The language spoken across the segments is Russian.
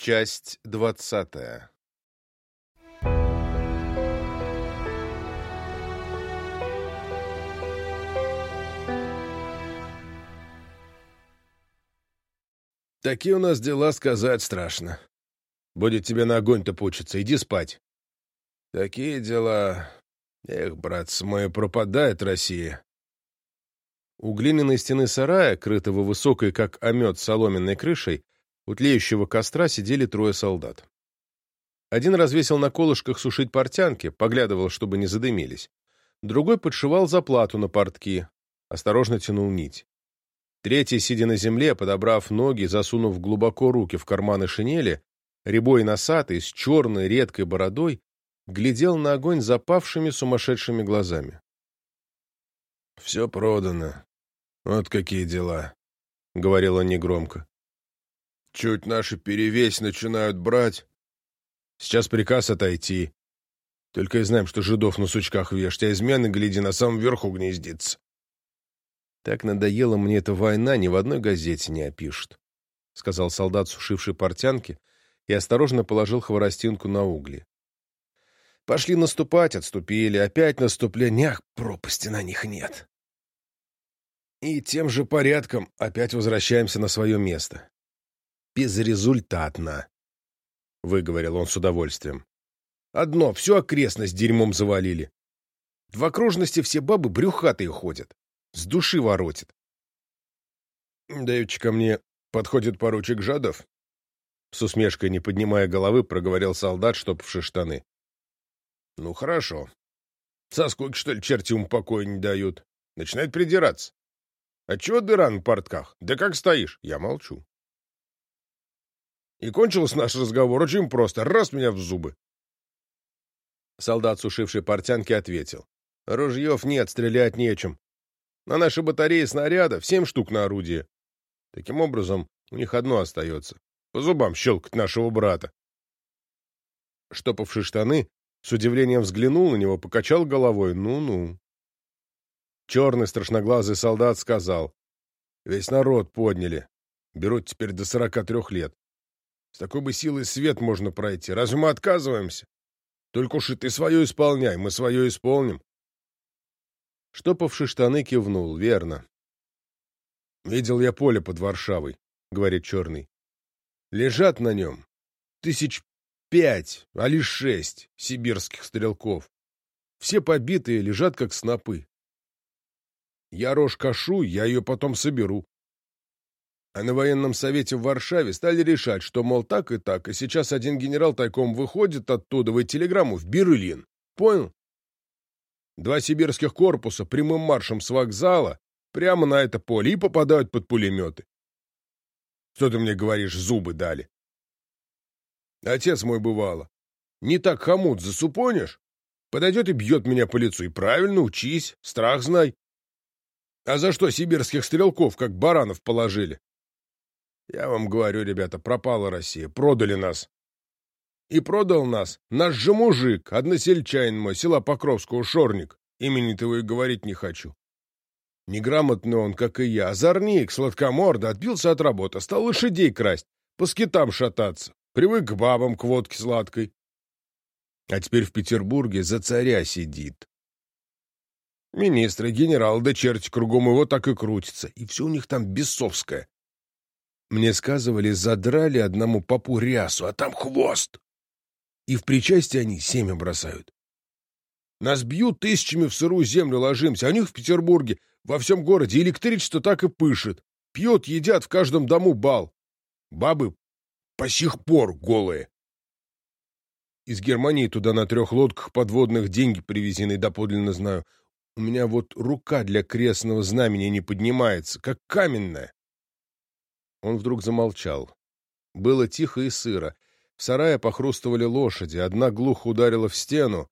Часть двадцатая Такие у нас дела сказать страшно. Будет тебе на огонь-то пучиться, иди спать. Такие дела... Эх, братцы мои, пропадает Россия. У глиняной стены сарая, крытого высокой, как омет, соломенной крышей, у тлеющего костра сидели трое солдат. Один развесил на колышках сушить портянки, поглядывал, чтобы не задымились. Другой подшивал заплату на портки, осторожно тянул нить. Третий, сидя на земле, подобрав ноги, засунув глубоко руки в карманы шинели, рябой носатый, с черной редкой бородой, глядел на огонь запавшими сумасшедшими глазами. «Все продано. Вот какие дела», — говорил он негромко. «Чуть наши перевесь начинают брать. Сейчас приказ отойти. Только и знаем, что жидов на сучках вешать, а измены, гляди, на самом верху гнездится». «Так надоела мне эта война, ни в одной газете не опишут», — сказал солдат, сушивший портянки, и осторожно положил хворостинку на угли. Пошли наступать, отступили, опять наступление, ах, пропасти на них нет. И тем же порядком опять возвращаемся на свое место. Безрезультатно, — выговорил он с удовольствием. Одно, всю окрестность дерьмом завалили. В окружности все бабы брюхатые ходят, с души воротит. Давеча ко мне подходит поручик Жадов. С усмешкой, не поднимая головы, проговорил солдат, штопавший штаны. Ну, хорошо. Со сколько, что ли, черти ум покоя не дают? Начинает придираться. А чего дыра на портках? Да как стоишь? Я молчу. И кончился наш разговор очень просто. Раз меня в зубы. Солдат, сушивший портянки, ответил. Ружьев нет, стрелять нечем. На нашей батарее снарядов семь штук на орудие. Таким образом, у них одно остается. По зубам щелкать нашего брата. Штопавший штаны, с удивлением взглянул на него, покачал головой. Ну-ну. Черный страшноглазый солдат сказал. Весь народ подняли. Берут теперь до сорока трех лет. С такой бы силой свет можно пройти. Разве мы отказываемся? Только уж и ты свое исполняй, мы свое исполним. Штопавший штаны кивнул. Верно. Видел я поле под Варшавой, говорит Черный. Лежат на нем тысяч пять, а лишь шесть сибирских стрелков. Все побитые лежат, как снопы. Я рожь кашу, я ее потом соберу. А на военном совете в Варшаве стали решать, что, мол, так и так, и сейчас один генерал тайком выходит оттуда в телеграмму в Берлин. Понял? Два сибирских корпуса прямым маршем с вокзала прямо на это поле и попадают под пулеметы. Что ты мне говоришь, зубы дали? Отец мой бывало. Не так хомут засупонишь? Подойдет и бьет меня по лицу. И правильно, учись, страх знай. А за что сибирских стрелков, как баранов, положили? Я вам говорю, ребята, пропала Россия, продали нас. И продал нас наш же мужик, односельчанин мой, села Покровского, Шорник. Имени того и говорить не хочу. Неграмотный он, как и я, озорник, сладкоморда, отбился от работы, стал лошадей красть, по скитам шататься, привык к бабам, к водке сладкой. А теперь в Петербурге за царя сидит. Министры, генерал, да черти кругом его так и крутится. И все у них там бесовское. Мне сказывали, задрали одному попу рясу, а там хвост. И в причастие они семя бросают. Нас бьют тысячами в сырую землю ложимся, а у них в Петербурге, во всем городе электричество так и пышет. Пьют, едят, в каждом дому бал. Бабы по сих пор голые. Из Германии туда на трех лодках подводных деньги привезены, доподлинно знаю. У меня вот рука для крестного знамени не поднимается, как каменная. Он вдруг замолчал. Было тихо и сыро. В сарае похрустывали лошади, одна глухо ударила в стену.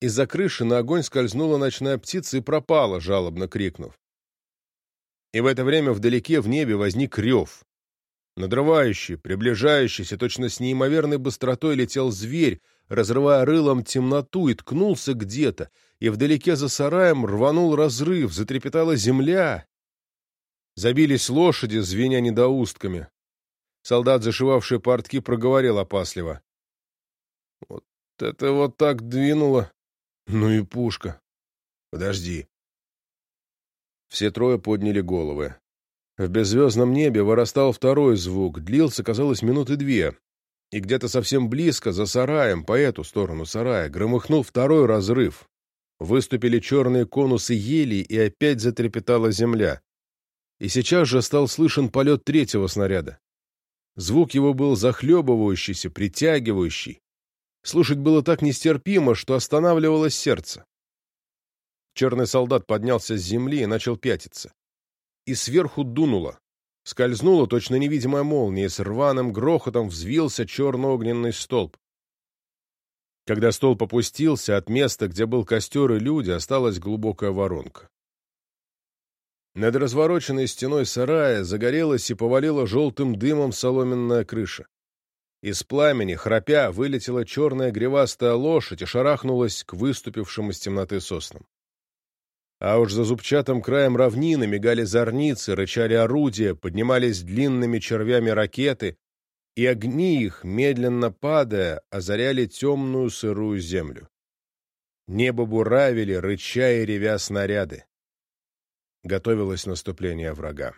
Из-за крыши на огонь скользнула ночная птица и пропала, жалобно крикнув. И в это время вдалеке в небе возник рев. Надрывающий, приближающийся, точно с неимоверной быстротой летел зверь, разрывая рылом темноту, и ткнулся где-то, и вдалеке за сараем рванул разрыв, затрепетала земля. Забились лошади, звеня недоустками. Солдат, зашивавший портки, проговорил опасливо. «Вот это вот так двинуло. Ну и пушка. Подожди». Все трое подняли головы. В беззвездном небе вырастал второй звук, длился, казалось, минуты две. И где-то совсем близко, за сараем, по эту сторону сарая, громыхнул второй разрыв. Выступили черные конусы ели, и опять затрепетала земля. И сейчас же стал слышен полет третьего снаряда. Звук его был захлебывающийся, притягивающий. Слушать было так нестерпимо, что останавливалось сердце. Черный солдат поднялся с земли и начал пятиться. И сверху дунуло. Скользнула точно невидимая молния, и с рваным грохотом взвился черно-огненный столб. Когда столб опустился, от места, где был костер и люди, осталась глубокая воронка. Над развороченной стеной сарая загорелась и повалила желтым дымом соломенная крыша. Из пламени, храпя, вылетела черная гривастая лошадь и шарахнулась к выступившим из темноты соснам. А уж за зубчатым краем равнины мигали зорницы, рычали орудия, поднимались длинными червями ракеты, и огни их, медленно падая, озаряли темную сырую землю. Небо буравили, рыча и ревя снаряды готовилось наступление врага.